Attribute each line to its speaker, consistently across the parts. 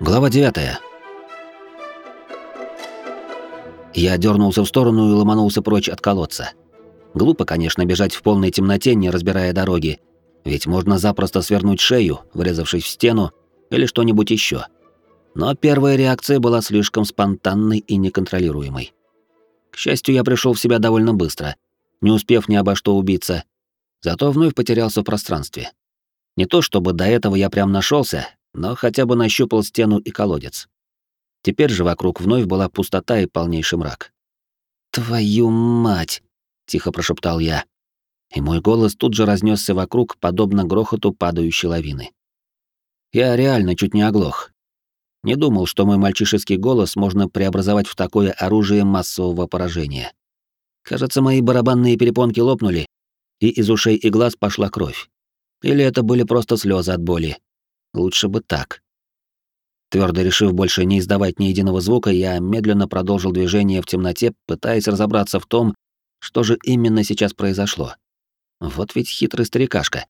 Speaker 1: Глава 9. Я дернулся в сторону и ломанулся прочь от колодца. Глупо, конечно, бежать в полной темноте, не разбирая дороги, ведь можно запросто свернуть шею, врезавшись в стену или что-нибудь еще. Но первая реакция была слишком спонтанной и неконтролируемой. К счастью, я пришел в себя довольно быстро, не успев ни обо что убиться, зато вновь потерялся в пространстве. Не то чтобы до этого я прям нашелся, но хотя бы нащупал стену и колодец. Теперь же вокруг вновь была пустота и полнейший мрак. «Твою мать!» — тихо прошептал я. И мой голос тут же разнесся вокруг, подобно грохоту падающей лавины. Я реально чуть не оглох. Не думал, что мой мальчишеский голос можно преобразовать в такое оружие массового поражения. Кажется, мои барабанные перепонки лопнули, и из ушей и глаз пошла кровь. Или это были просто слезы от боли. Лучше бы так. Твердо решив больше не издавать ни единого звука, я медленно продолжил движение в темноте, пытаясь разобраться в том, что же именно сейчас произошло. Вот ведь хитрый старикашка.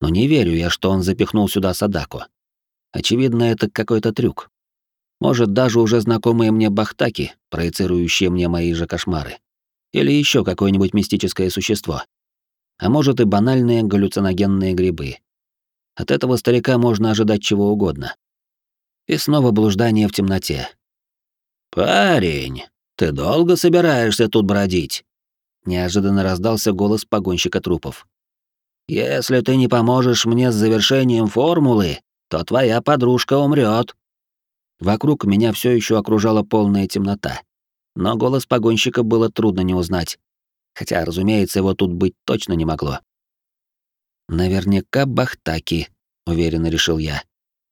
Speaker 1: Но не верю я, что он запихнул сюда Садаку. Очевидно, это какой-то трюк. Может, даже уже знакомые мне бахтаки, проецирующие мне мои же кошмары. Или еще какое-нибудь мистическое существо. А может и банальные галлюциногенные грибы. От этого старика можно ожидать чего угодно. И снова блуждание в темноте.
Speaker 2: «Парень, ты долго собираешься тут бродить?»
Speaker 1: Неожиданно раздался голос погонщика трупов.
Speaker 2: «Если ты не поможешь мне с завершением формулы, то твоя подружка умрет.
Speaker 1: Вокруг меня все еще окружала полная темнота. Но голос погонщика было трудно не узнать. Хотя, разумеется, его тут быть точно не могло. Наверняка бахтаки, уверенно решил я.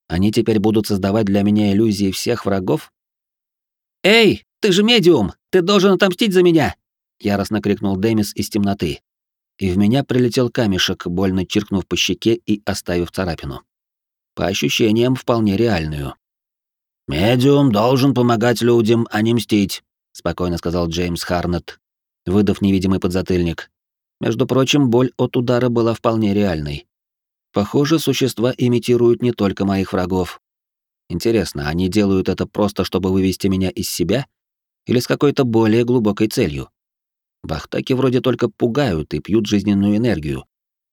Speaker 1: Они теперь будут создавать для меня иллюзии всех врагов? Эй, ты же медиум, ты должен отомстить за меня, яростно крикнул Демис из темноты. И в меня прилетел камешек, больно чиркнув по щеке и оставив царапину. По ощущениям, вполне реальную.
Speaker 2: «Медиум должен помогать людям, а не мстить», — спокойно сказал Джеймс Харнет, выдав невидимый подзатыльник. Между прочим, боль от удара была вполне реальной. Похоже, существа имитируют не только моих врагов. Интересно, они делают это просто, чтобы вывести меня из себя? Или с какой-то более глубокой целью? Бахтаки вроде только пугают и пьют жизненную энергию.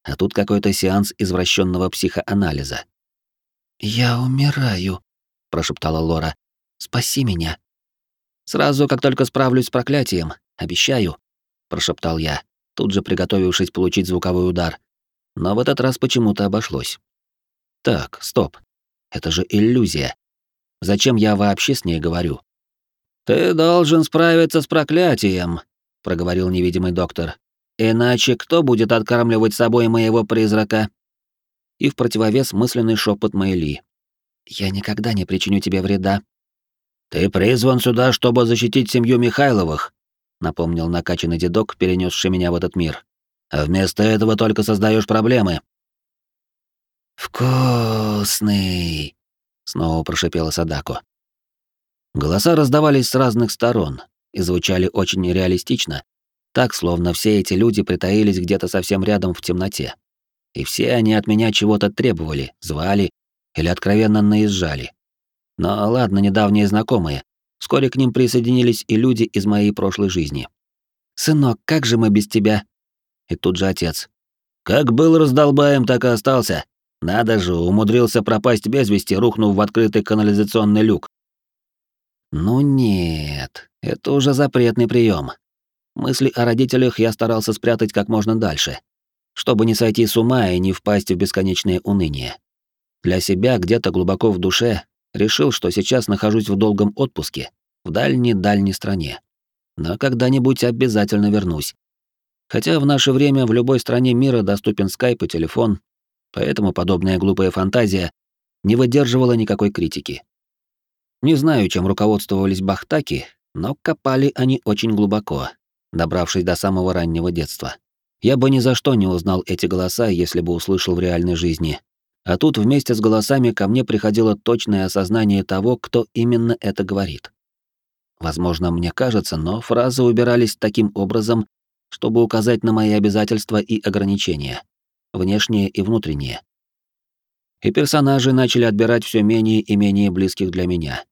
Speaker 2: А тут какой-то сеанс извращенного психоанализа. «Я умираю», — прошептала Лора. «Спаси меня». «Сразу, как только справлюсь с проклятием, обещаю», — прошептал я тут же приготовившись получить звуковой удар. Но в этот раз почему-то обошлось. Так, стоп. Это же иллюзия. Зачем я вообще с ней говорю? Ты должен справиться с проклятием, проговорил невидимый доктор. Иначе кто будет откармливать собой моего призрака?
Speaker 1: И в противовес мысленный шепот Мэйли. Я никогда не причиню тебе вреда.
Speaker 2: Ты призван сюда, чтобы защитить семью Михайловых, напомнил накачанный дедок, перенесший меня в этот мир. А вместо этого только создаешь проблемы.
Speaker 1: Вкусный, снова прошипела Садако. Голоса раздавались с разных сторон и звучали очень реалистично, так словно все эти люди притаились где-то совсем рядом в темноте. И все они от меня чего-то требовали, звали или откровенно наезжали. Но ладно, недавние знакомые, Вскоре к ним присоединились и люди из моей прошлой жизни. «Сынок, как же мы без тебя?» И тут же отец.
Speaker 2: «Как был раздолбаем, так и остался. Надо же, умудрился пропасть без вести, рухнув в открытый канализационный люк».
Speaker 1: «Ну нет, это уже запретный прием. Мысли о родителях я старался спрятать как можно дальше, чтобы не сойти с ума и не впасть в бесконечное уныние. Для себя где-то глубоко в душе решил, что сейчас нахожусь в долгом отпуске в дальней-дальней стране. Но когда-нибудь обязательно вернусь. Хотя в наше время в любой стране мира доступен скайп и телефон, поэтому подобная глупая фантазия не выдерживала никакой критики. Не знаю, чем руководствовались бахтаки, но копали они очень глубоко, добравшись до самого раннего детства. Я бы ни за что не узнал эти голоса, если бы услышал в реальной жизни, а тут вместе с голосами ко мне приходило точное осознание того, кто именно это говорит. Возможно, мне кажется, но фразы убирались таким образом, чтобы указать на мои обязательства и ограничения, внешние и внутренние. и персонажи начали отбирать все менее и менее близких для меня.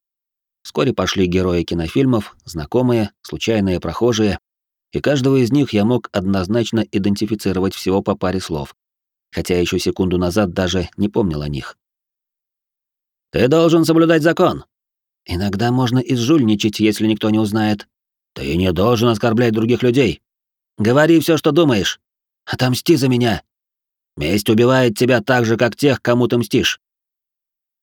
Speaker 1: Вскоре пошли герои кинофильмов, знакомые, случайные прохожие, и каждого из них я мог однозначно идентифицировать всего по паре слов, хотя еще секунду назад даже не помнил о них. «Ты должен соблюдать закон!» «Иногда можно изжульничать, если никто не узнает». «Ты не должен оскорблять других людей!» «Говори все, что думаешь!» «Отомсти за меня!» «Месть убивает тебя так же, как тех, кому ты мстишь!»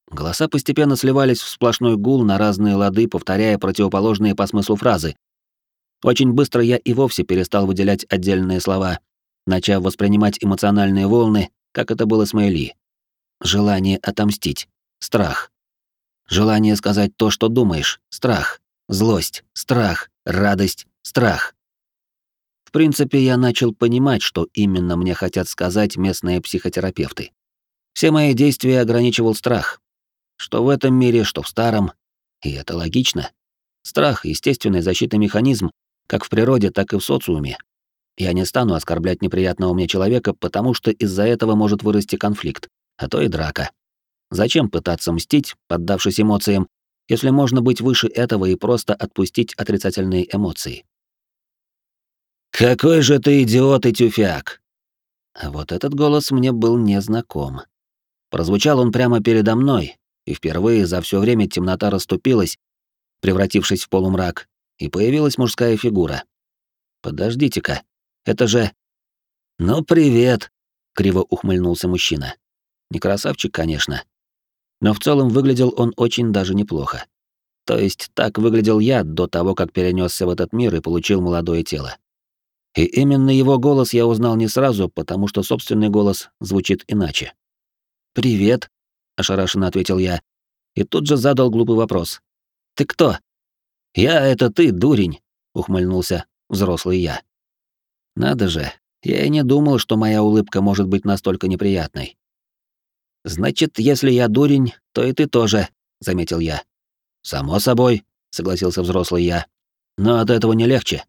Speaker 1: Голоса постепенно сливались в сплошной гул на разные лады, повторяя противоположные по смыслу фразы. Очень быстро я и вовсе перестал выделять отдельные слова, начав воспринимать эмоциональные волны, как это было с Мэйли. Желание отомстить. Страх. Желание сказать то, что думаешь. Страх. Злость. Страх. Радость. Страх. В принципе, я начал понимать, что именно мне хотят сказать местные психотерапевты. Все мои действия ограничивал страх. Что в этом мире, что в старом. И это логично. Страх — естественный защитный механизм, как в природе, так и в социуме. Я не стану оскорблять неприятного мне человека, потому что из-за этого может вырасти конфликт, а то и драка. Зачем пытаться мстить, поддавшись эмоциям, если можно быть выше этого и просто отпустить отрицательные эмоции? «Какой же ты идиот и тюфяк!» Вот этот голос мне был незнаком. Прозвучал он прямо передо мной, и впервые за все время темнота расступилась, превратившись в полумрак, и появилась мужская фигура. «Подождите-ка, это же...» «Ну, привет!» — криво ухмыльнулся мужчина. Не красавчик, конечно. Но в целом выглядел он очень даже неплохо. То есть так выглядел я до того, как перенесся в этот мир и получил молодое тело. И именно его голос я узнал не сразу, потому что собственный голос звучит иначе. «Привет», ошарашенно ответил я, и тут же задал глупый вопрос. Ты кто? Я это ты, дурень, ухмыльнулся взрослый я. Надо же, я и не думал, что моя улыбка может быть настолько неприятной. Значит, если я дурень, то и ты тоже, заметил я. Само собой, согласился взрослый я. Но от этого не легче.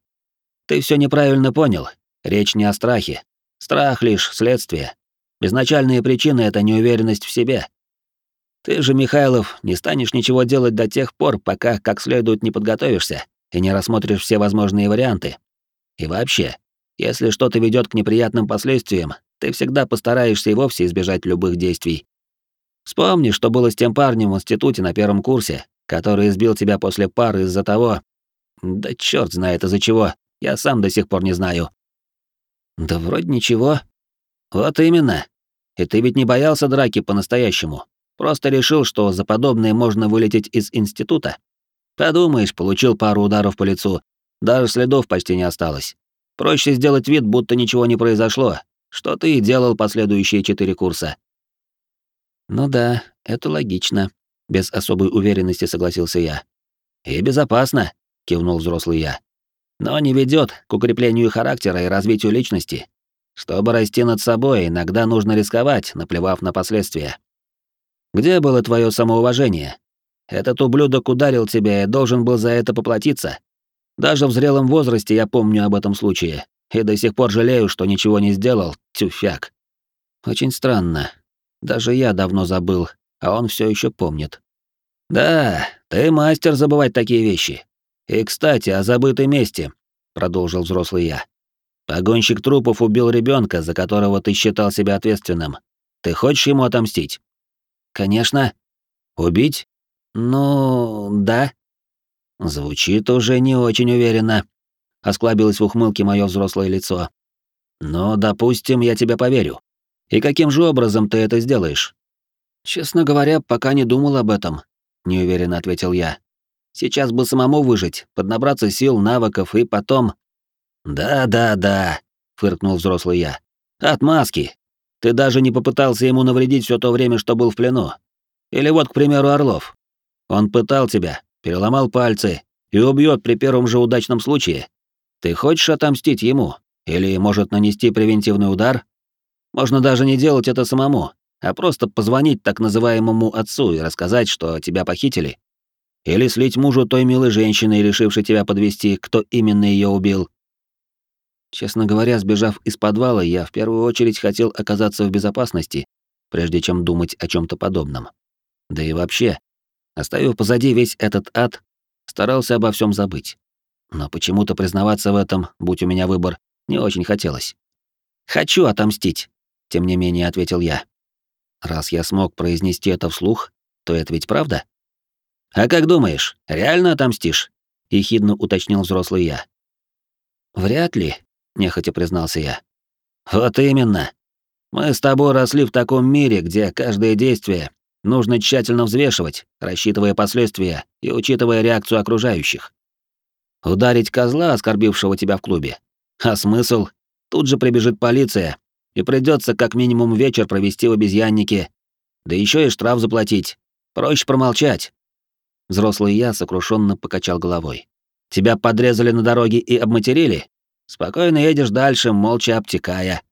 Speaker 1: Ты все неправильно понял. Речь не о страхе. Страх лишь следствие. Безначальные причины это неуверенность в себе. Ты же, Михайлов, не станешь ничего делать до тех пор, пока как следует не подготовишься и не рассмотришь все возможные варианты. И вообще, если что-то ведет к неприятным последствиям, ты всегда постараешься и вовсе избежать любых действий. Вспомни, что было с тем парнем в институте на первом курсе, который избил тебя после пары из-за того... Да чёрт знает из-за чего, я сам до сих пор не знаю. Да вроде ничего. Вот именно. И ты ведь не боялся драки по-настоящему. Просто решил, что за подобное можно вылететь из института. Подумаешь, получил пару ударов по лицу, даже следов почти не осталось. Проще сделать вид, будто ничего не произошло, что ты и делал последующие четыре курса. Ну да, это логично, без особой уверенности согласился я. И безопасно, кивнул взрослый я. Но не ведет к укреплению характера и развитию личности. Чтобы расти над собой, иногда нужно рисковать, наплевав на последствия. Где было твое самоуважение? Этот ублюдок ударил тебя и должен был за это поплатиться. Даже в зрелом возрасте я помню об этом случае, и до сих пор жалею, что ничего не сделал, тюфяк. Очень странно. Даже я давно забыл, а он все еще помнит. Да, ты мастер забывать такие вещи. И, кстати, о забытой мести, продолжил взрослый я. Погонщик трупов убил ребенка, за которого ты считал себя ответственным. Ты хочешь ему отомстить? Конечно. Убить? Ну, да. Звучит уже не очень уверенно. Осклабилось в ухмылке мое взрослое лицо. Но, допустим, я тебе поверю. И каким же образом ты это сделаешь? Честно говоря, пока не думал об этом, неуверенно ответил я. Сейчас бы самому выжить, поднабраться сил, навыков и потом... Да-да-да, фыркнул взрослый я. Отмазки. Ты даже не попытался ему навредить все то время, что был в плену. Или вот, к примеру, Орлов. Он пытал тебя, переломал пальцы и убьет при первом же удачном случае. Ты хочешь отомстить ему? Или может нанести превентивный удар? Можно даже не делать это самому, а просто позвонить так называемому отцу и рассказать, что тебя похитили. Или слить мужу той милой женщины, решившей тебя подвести, кто именно ее убил. Честно говоря, сбежав из подвала, я в первую очередь хотел оказаться в безопасности прежде чем думать о чем то подобном. Да и вообще, оставив позади весь этот ад, старался обо всем забыть. Но почему-то признаваться в этом, будь у меня выбор, не очень хотелось. «Хочу отомстить», — тем не менее ответил я. Раз я смог произнести это вслух, то это ведь правда? «А как думаешь, реально отомстишь?» — ехидно уточнил взрослый я. «Вряд ли», — нехотя признался я. «Вот именно. Мы с тобой росли в таком мире, где каждое действие нужно тщательно взвешивать, рассчитывая последствия и учитывая реакцию окружающих. Ударить козла, оскорбившего тебя в клубе. А смысл? Тут же прибежит полиция, и придется как минимум вечер провести в обезьяннике, да еще и штраф заплатить. Проще промолчать. Взрослый я сокрушенно покачал головой. Тебя подрезали на дороге и обматерили? Спокойно едешь дальше, молча обтекая.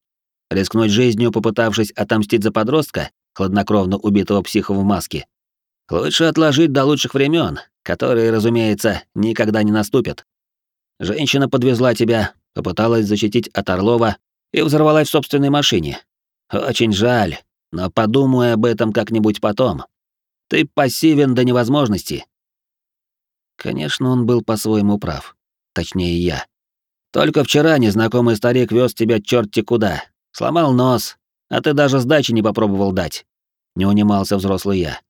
Speaker 1: Рискнуть жизнью, попытавшись отомстить за подростка, хладнокровно убитого психа в маске. Лучше отложить до лучших времен, которые, разумеется, никогда не наступят. Женщина подвезла тебя, попыталась защитить от Орлова и взорвалась в собственной машине. Очень жаль, но подумай об этом как-нибудь потом. Ты пассивен до невозможности. Конечно, он был по-своему прав. Точнее, я. Только вчера незнакомый старик вез тебя черти куда. Сломал нос, а ты даже сдачи не попробовал дать. Не унимался взрослый я.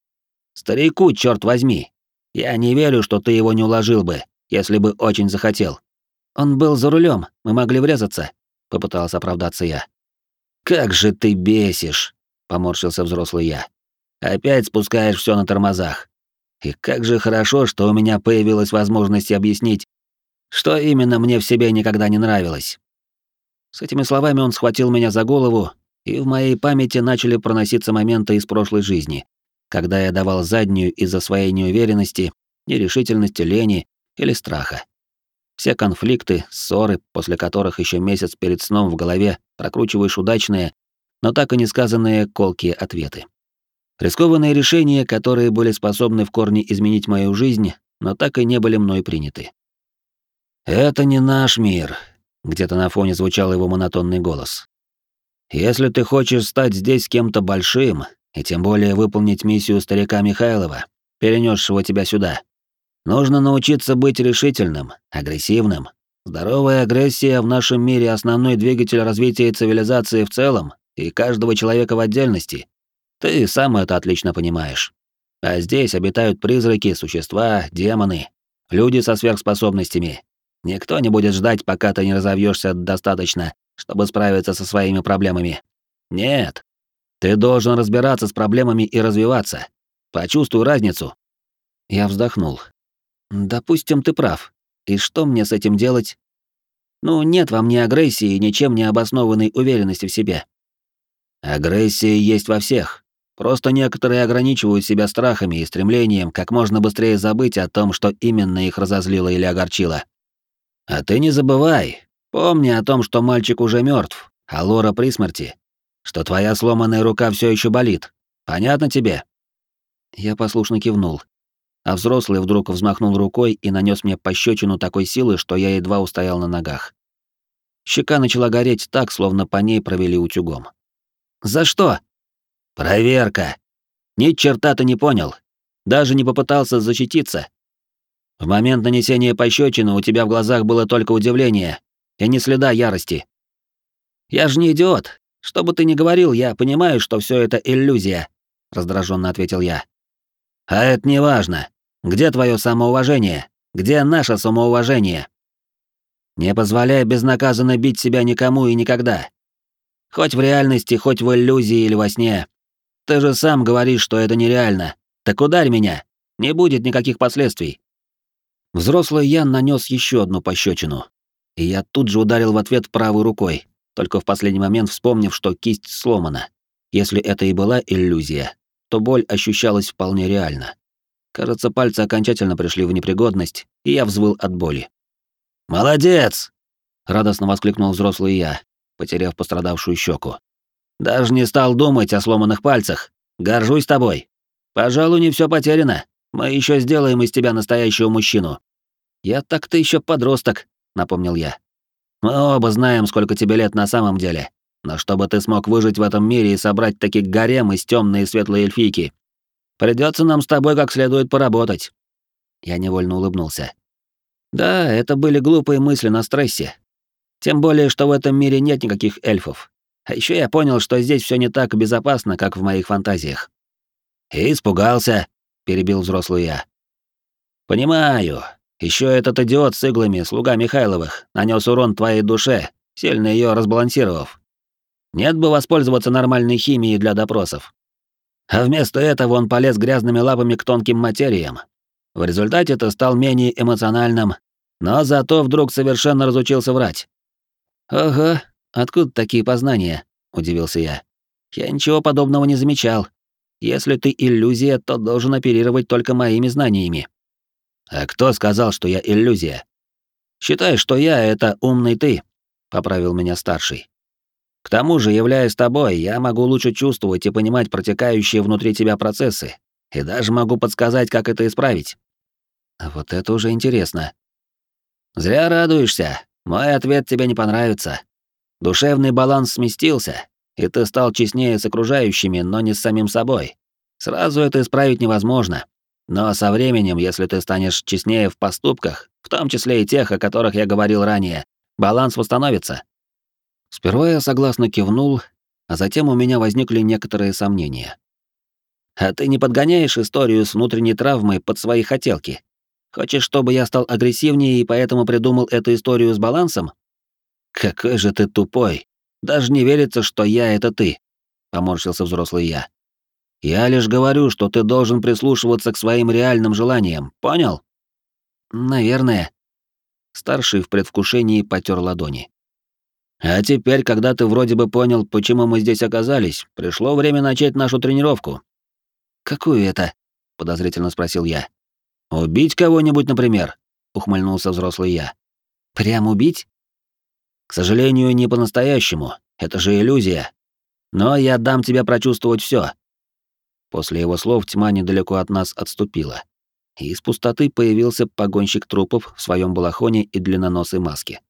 Speaker 1: Старику, черт возьми. Я не верю, что ты его не уложил бы, если бы очень захотел. Он был за рулем, мы могли врезаться, попытался оправдаться я. Как же ты бесишь, поморщился взрослый я. Опять спускаешь все на тормозах. И как же хорошо, что у меня появилась возможность объяснить, что именно мне в себе никогда не нравилось. С этими словами он схватил меня за голову, и в моей памяти начали проноситься моменты из прошлой жизни, когда я давал заднюю из-за своей неуверенности, нерешительности, лени или страха. Все конфликты, ссоры, после которых еще месяц перед сном в голове прокручиваешь удачные, но так и не сказанные колкие ответы. Рискованные решения, которые были способны в корне изменить мою жизнь, но так и не были мной приняты. «Это не наш мир», — где-то на фоне звучал его монотонный голос. «Если ты хочешь стать здесь кем-то большим, и тем более выполнить миссию старика Михайлова, перенесшего тебя сюда, нужно научиться быть решительным, агрессивным. Здоровая агрессия в нашем мире — основной двигатель развития цивилизации в целом и каждого человека в отдельности. Ты сам это отлично понимаешь. А здесь обитают призраки, существа, демоны, люди со сверхспособностями. Никто не будет ждать, пока ты не разовьешься достаточно, чтобы справиться со своими проблемами. Нет. Ты должен разбираться с проблемами и развиваться. Почувствуй разницу. Я вздохнул. Допустим, ты прав. И что мне с этим делать? Ну, нет во мне агрессии и ничем не обоснованной уверенности в себе. Агрессия есть во всех. Просто некоторые ограничивают себя страхами и стремлением как можно быстрее забыть о том, что именно их разозлило или огорчило. А ты не забывай, помни о том, что мальчик уже мертв, а Лора при смерти, что твоя сломанная рука все еще болит. Понятно тебе? Я послушно кивнул, а взрослый вдруг взмахнул рукой и нанес мне пощечину такой силы, что я едва устоял на ногах. Щека начала гореть так, словно по ней провели утюгом. «За что?» Проверка. Ни черта ты не понял. Даже не попытался защититься. В момент нанесения пощечины у тебя в глазах было только удивление и ни следа ярости. Я же не идиот. Что бы ты ни говорил, я понимаю, что все это иллюзия, раздраженно ответил я. А это не важно. Где твое самоуважение? Где наше самоуважение? Не позволяй безнаказанно бить себя никому и никогда. Хоть в реальности, хоть в иллюзии или во сне. Ты же сам говоришь, что это нереально. Так ударь меня. Не будет никаких последствий. Взрослый Ян нанес еще одну пощечину, и я тут же ударил в ответ правой рукой, только в последний момент вспомнив, что кисть сломана. Если это и была иллюзия, то боль ощущалась вполне реально. Кажется, пальцы окончательно пришли в непригодность, и я взвыл от боли. «Молодец!» — радостно воскликнул взрослый я, потеряв пострадавшую щеку. Даже не стал думать о сломанных пальцах. Горжусь тобой. Пожалуй, не все потеряно. Мы еще сделаем из тебя настоящего мужчину. Я так-то еще подросток, напомнил я. Мы оба знаем, сколько тебе лет на самом деле. но чтобы ты смог выжить в этом мире и собрать таких гарем из темные и светлые эльфийки, придется нам с тобой как следует поработать». Я невольно улыбнулся. Да, это были глупые мысли на стрессе. Тем более, что в этом мире нет никаких эльфов. А еще я понял, что здесь все не так безопасно, как в моих фантазиях. И испугался, перебил взрослый я. Понимаю. Еще этот идиот с иглами, слуга Михайловых, нанес урон твоей душе, сильно ее разбалансировав. Нет бы воспользоваться нормальной химией для допросов. А вместо этого он полез грязными лапами к тонким материям. В результате ты стал менее эмоциональным, но зато вдруг совершенно разучился врать. «Ага, откуда такие познания?» — удивился я. «Я ничего подобного не замечал. Если ты иллюзия, то должен оперировать только моими знаниями». «А кто сказал, что я иллюзия?» «Считай, что я — это умный ты», — поправил меня старший. «К тому же, являясь тобой, я могу лучше чувствовать и понимать протекающие внутри тебя процессы, и даже могу подсказать, как это исправить». Вот это уже интересно. «Зря радуешься. Мой ответ тебе не понравится. Душевный баланс сместился, и ты стал честнее с окружающими, но не с самим собой. Сразу это исправить невозможно. Но со временем, если ты станешь честнее в поступках, в том числе и тех, о которых я говорил ранее, баланс восстановится. Сперва я согласно кивнул, а затем у меня возникли некоторые сомнения. А ты не подгоняешь историю с внутренней травмой под свои хотелки? Хочешь, чтобы я стал агрессивнее и поэтому придумал эту историю с балансом? Какой же ты тупой. Даже не верится, что я — это ты, — поморщился взрослый я. Я лишь говорю, что ты должен прислушиваться к своим реальным желаниям, понял? Наверное. Старший в предвкушении потер ладони. А теперь, когда ты вроде бы понял, почему мы здесь оказались, пришло время начать нашу тренировку. Какую это? подозрительно спросил я. Убить кого-нибудь, например, ухмыльнулся взрослый я. Прям убить? К сожалению, не по-настоящему. Это же иллюзия. Но я дам тебе прочувствовать все. После его слов тьма недалеко от нас отступила, и из пустоты появился погонщик трупов в своем балахоне и длинноносой маске.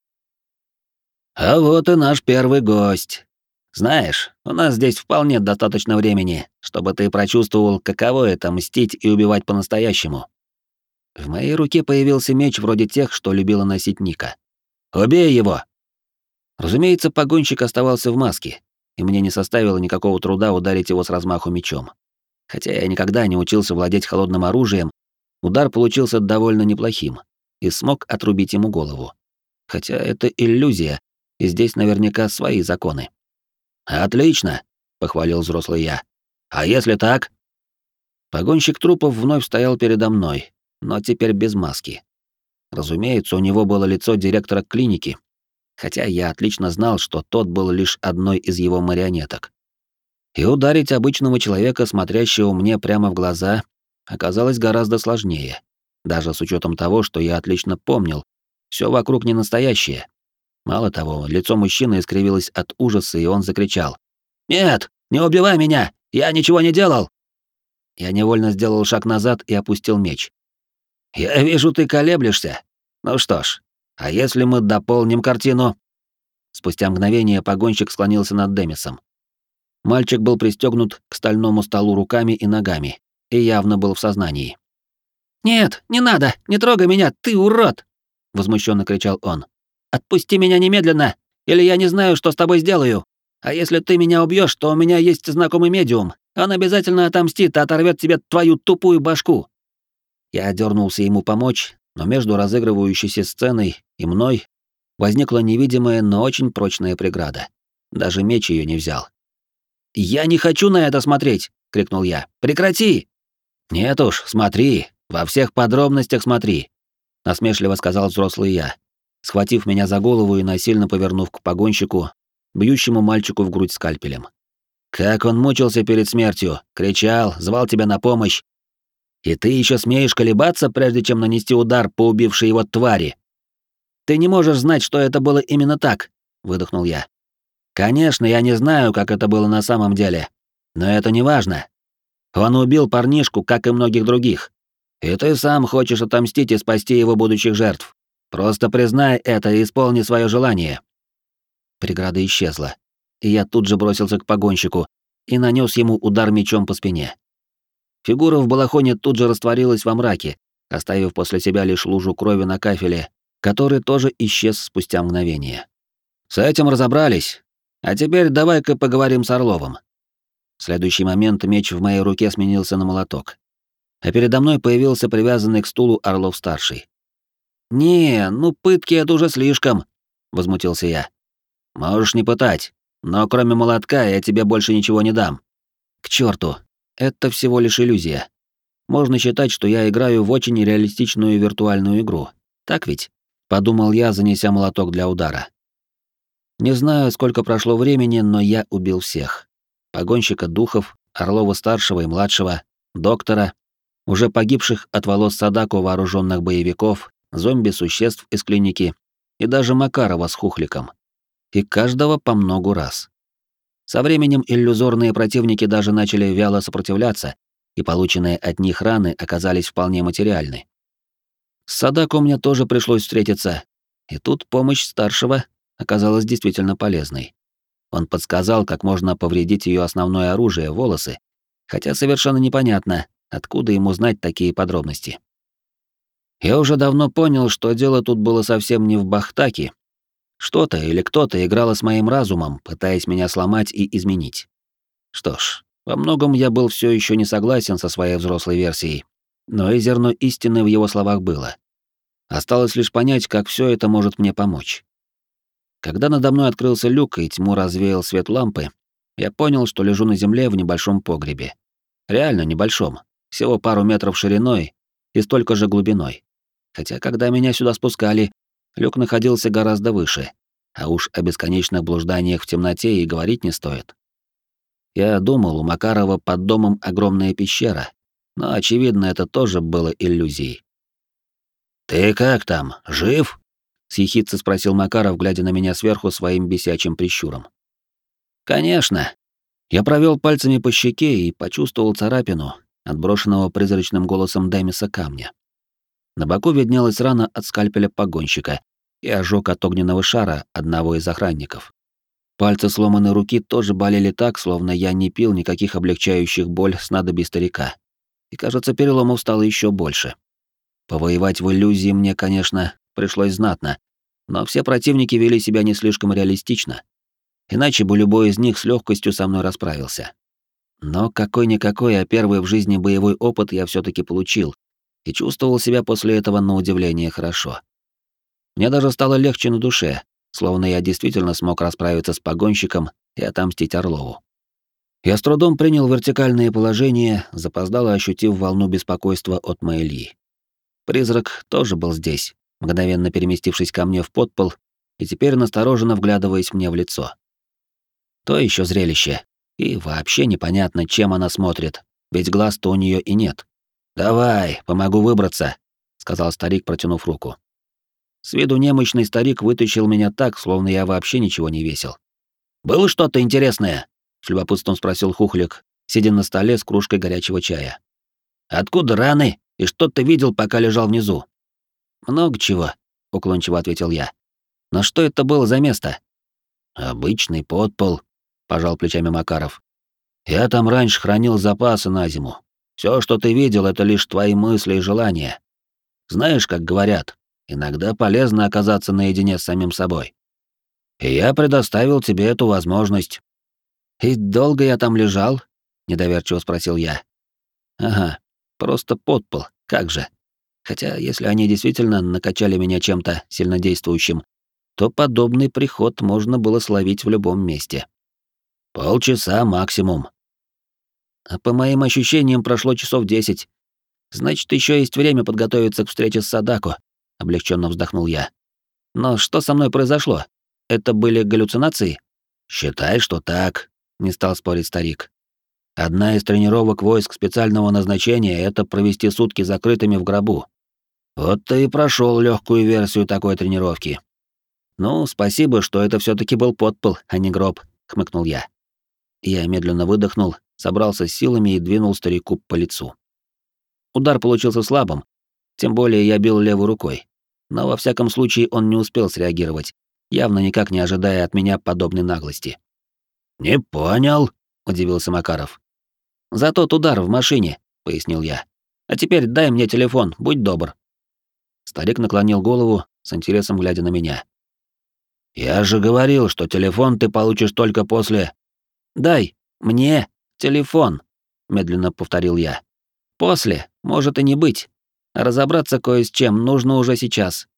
Speaker 1: А вот и наш первый гость. Знаешь, у нас здесь вполне достаточно времени, чтобы ты прочувствовал, каково это мстить и убивать по-настоящему. В моей руке появился меч вроде тех, что любила носить Ника. «Убей его!» Разумеется, погонщик оставался в маске, и мне не составило никакого труда ударить его с размаху мечом. Хотя я никогда не учился владеть холодным оружием, удар получился довольно неплохим и смог отрубить ему голову. Хотя это иллюзия, и здесь наверняка свои законы. «Отлично!» — похвалил взрослый я. «А если так?» Погонщик трупов вновь стоял передо мной, но теперь без маски. Разумеется, у него было лицо директора клиники, хотя я отлично знал, что тот был лишь одной из его марионеток. И ударить обычного человека, смотрящего мне прямо в глаза, оказалось гораздо сложнее, даже с учетом того, что я отлично помнил, все вокруг не настоящее. Мало того, лицо мужчины искривилось от ужаса, и он закричал. «Нет, не убивай меня! Я ничего не делал!» Я невольно сделал шаг назад и опустил меч. «Я вижу, ты колеблешься. Ну что ж, а если мы дополним картину?» Спустя мгновение погонщик склонился над Демисом. Мальчик был пристегнут к стальному столу руками и ногами и явно был в сознании. «Нет, не надо, не трогай меня, ты урод!» — возмущенно кричал он. «Отпусти меня немедленно, или я не знаю, что с тобой сделаю. А если ты меня убьешь, то у меня есть знакомый медиум. Он обязательно отомстит и оторвет тебе твою тупую башку. Я дернулся ему помочь, но между разыгрывающейся сценой и мной возникла невидимая, но очень прочная преграда. Даже меч ее не взял. «Я не хочу на это смотреть!» — крикнул я. «Прекрати!» «Нет уж, смотри, во всех подробностях смотри!» — насмешливо сказал взрослый я, схватив меня за голову и насильно повернув к погонщику, бьющему мальчику в грудь скальпелем. Как он мучился перед смертью, кричал, звал тебя на помощь, и ты еще смеешь колебаться, прежде чем нанести удар по убившей его твари? Ты не можешь знать, что это было именно так, выдохнул я. Конечно, я не знаю, как это было на самом деле, но это не важно. Он убил парнишку, как и многих других. И ты сам хочешь отомстить и спасти его будущих жертв. Просто признай это и исполни свое желание. Преграда исчезла. и я тут же бросился к погонщику и нанес ему удар мечом по спине. Фигура в балахоне тут же растворилась во мраке, оставив после себя лишь лужу крови на кафеле, который тоже исчез спустя мгновение. С этим разобрались. А теперь давай-ка поговорим с Орловым. В следующий момент меч в моей руке сменился на молоток. А передо мной появился привязанный к стулу Орлов-старший. «Не, ну пытки — это уже слишком», — возмутился я. «Можешь не пытать, но кроме молотка я тебе больше ничего не дам». «К черту, это всего лишь иллюзия. Можно считать, что я играю в очень реалистичную виртуальную игру. Так ведь?» — подумал я, занеся молоток для удара. Не знаю, сколько прошло времени, но я убил всех. Погонщика духов, Орлова-старшего и младшего, доктора, уже погибших от волос Садаку вооруженных боевиков, зомби-существ из клиники и даже Макарова с Хухликом. И каждого по многу раз. Со временем иллюзорные противники даже начали вяло сопротивляться, и полученные от них раны оказались вполне материальны. С Садаку мне тоже пришлось встретиться, и тут помощь старшего оказалась действительно полезной. Он подсказал, как можно повредить ее основное оружие — волосы, хотя совершенно непонятно, откуда ему знать такие подробности. Я уже давно понял, что дело тут было совсем не в Бахтаке. Что-то или кто-то играло с моим разумом, пытаясь меня сломать и изменить. Что ж, во многом я был все еще не согласен со своей взрослой версией, но и зерно истины в его словах было. Осталось лишь понять, как все это может мне помочь. Когда надо мной открылся люк и тьму развеял свет лампы, я понял, что лежу на земле в небольшом погребе. Реально небольшом, всего пару метров шириной и столько же глубиной. Хотя, когда меня сюда спускали, люк находился гораздо выше, а уж о бесконечных блужданиях в темноте и говорить не стоит. Я думал, у Макарова под домом огромная пещера, но, очевидно, это тоже было иллюзией. «Ты как там, жив?» — с спросил Макаров, глядя на меня сверху своим бесячим прищуром. «Конечно». Я провел пальцами по щеке и почувствовал царапину, отброшенного призрачным голосом Демиса камня. На боку виднелась рана от скальпеля погонщика и ожог от огненного шара одного из охранников. Пальцы сломанной руки тоже болели так, словно я не пил никаких облегчающих боль снадобий старика. И, кажется, переломов стало еще больше. Повоевать в иллюзии мне, конечно, пришлось знатно, но все противники вели себя не слишком реалистично. Иначе бы любой из них с легкостью со мной расправился. Но какой-никакой, а первый в жизни боевой опыт я все таки получил и чувствовал себя после этого на удивление хорошо. Мне даже стало легче на душе, словно я действительно смог расправиться с погонщиком и отомстить Орлову. Я с трудом принял вертикальное положение, запоздало ощутив волну беспокойства от Мэйли. Призрак тоже был здесь, мгновенно переместившись ко мне в подпол и теперь настороженно вглядываясь мне в лицо. То еще зрелище. И вообще непонятно, чем она смотрит, ведь глаз-то у нее и нет. «Давай, помогу выбраться», — сказал старик, протянув руку. С виду немощный старик вытащил меня так, словно я вообще ничего не весил. «Было что-то интересное?» — с любопытством спросил Хухлик, сидя на столе с кружкой горячего чая. «Откуда раны? И что ты видел, пока лежал внизу?» «Много чего», — уклончиво ответил я. «Но что это было за место?» «Обычный подпол», — пожал плечами Макаров. «Я там раньше хранил запасы на зиму. Все, что ты видел, это лишь твои мысли и желания. Знаешь, как говорят, иногда полезно оказаться наедине с самим собой. И я предоставил тебе эту возможность». «И долго я там лежал?» — недоверчиво спросил я. «Ага, просто подпол, как же». Хотя, если они действительно накачали меня чем-то сильнодействующим, то подобный приход можно было словить в любом месте. Полчаса максимум. А по моим ощущениям прошло часов десять. Значит, еще есть время подготовиться к встрече с Садако, облегченно вздохнул я. Но что со мной произошло? Это были галлюцинации? Считай, что так, не стал спорить старик. Одна из тренировок войск специального назначения это провести сутки закрытыми в гробу. Вот ты и прошел легкую версию такой тренировки. Ну, спасибо, что это все таки был подпол, а не гроб, хмыкнул я. Я медленно выдохнул, собрался с силами и двинул старику по лицу. Удар получился слабым, тем более я бил левой рукой. Но во всяком случае он не успел среагировать, явно никак не ожидая от меня подобной наглости.
Speaker 2: Не понял, удивился Макаров.
Speaker 1: За тот удар в машине, пояснил я. А теперь дай мне телефон, будь добр. Старик наклонил голову, с интересом глядя на меня.
Speaker 2: Я же говорил, что телефон ты получишь только после.
Speaker 1: Дай мне телефон, медленно повторил я. После, может и не быть. разобраться кое с чем нужно уже сейчас.